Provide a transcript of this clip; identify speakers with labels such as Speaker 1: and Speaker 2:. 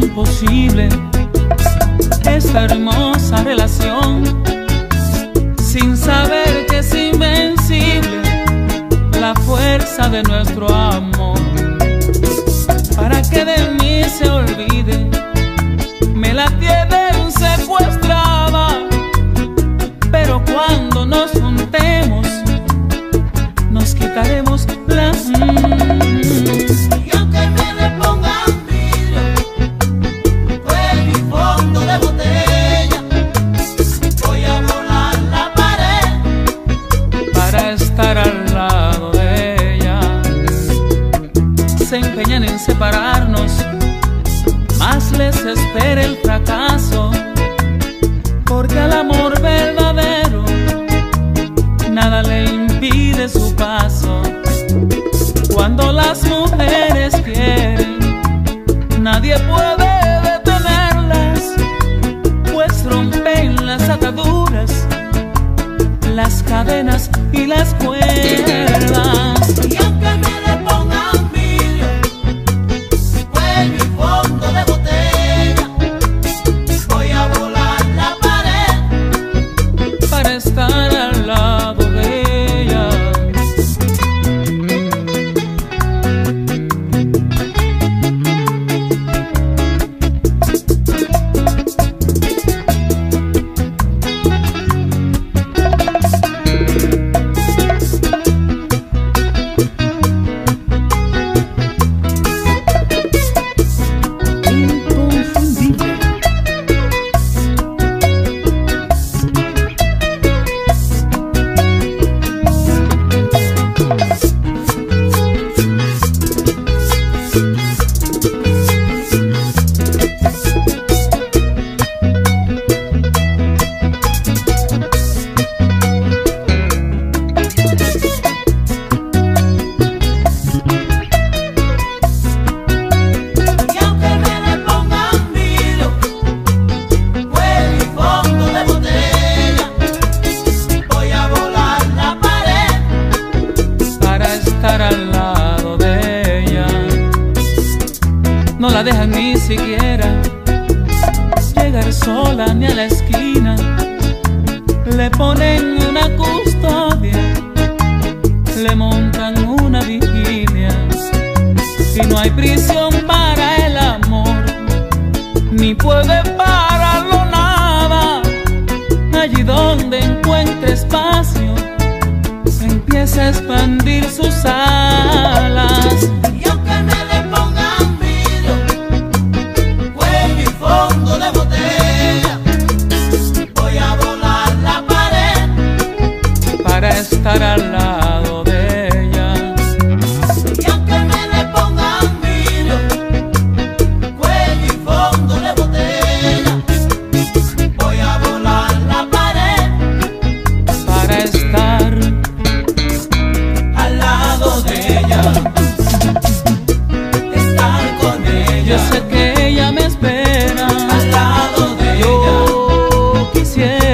Speaker 1: increíble esta hermosa relación, sin saber que es invencible la fuerza de nuestro amor. Separarnos, más les espera el fracaso, porque al amor verdadero nada le impide su paso. Cuando las mujeres quieren, nadie puede detenerlas, pues rompen las ataduras las cadenas y las cuerdas. Sola ni a la esquina. Le ponen una custodia, le montan una vigilia. Y no hay prisión para el amor, ni puede pararlo nada. Allí donde encuentre espacio, empieza a expandir sus alas para estar al lado de ella.
Speaker 2: Y aunque me le pongan vino, cuello y fondo de botella, voy a volar la pared
Speaker 1: para estar
Speaker 2: al lado de ella. Estar con ella.
Speaker 1: Yo sé que ella me espera al
Speaker 2: lado
Speaker 1: de ella. Yo quisiera.